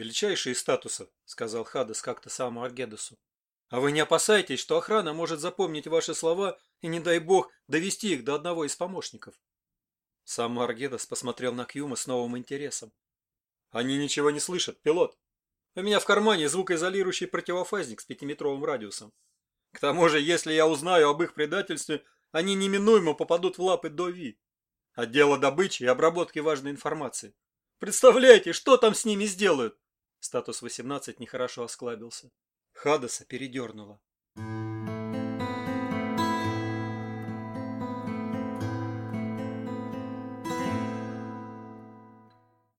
Величайший из статусов, сказал Хадас как-то самому Аргедосу. А вы не опасаетесь, что охрана может запомнить ваши слова и, не дай бог, довести их до одного из помощников? Сам Аргедос посмотрел на Кьюма с новым интересом. Они ничего не слышат, пилот. У меня в кармане звукоизолирующий противофазник с пятиметровым радиусом. К тому же, если я узнаю об их предательстве, они неминуемо попадут в лапы Дови. Отдела добычи и обработки важной информации. Представляете, что там с ними сделают? Статус 18 нехорошо осклабился. Хадаса передернуло.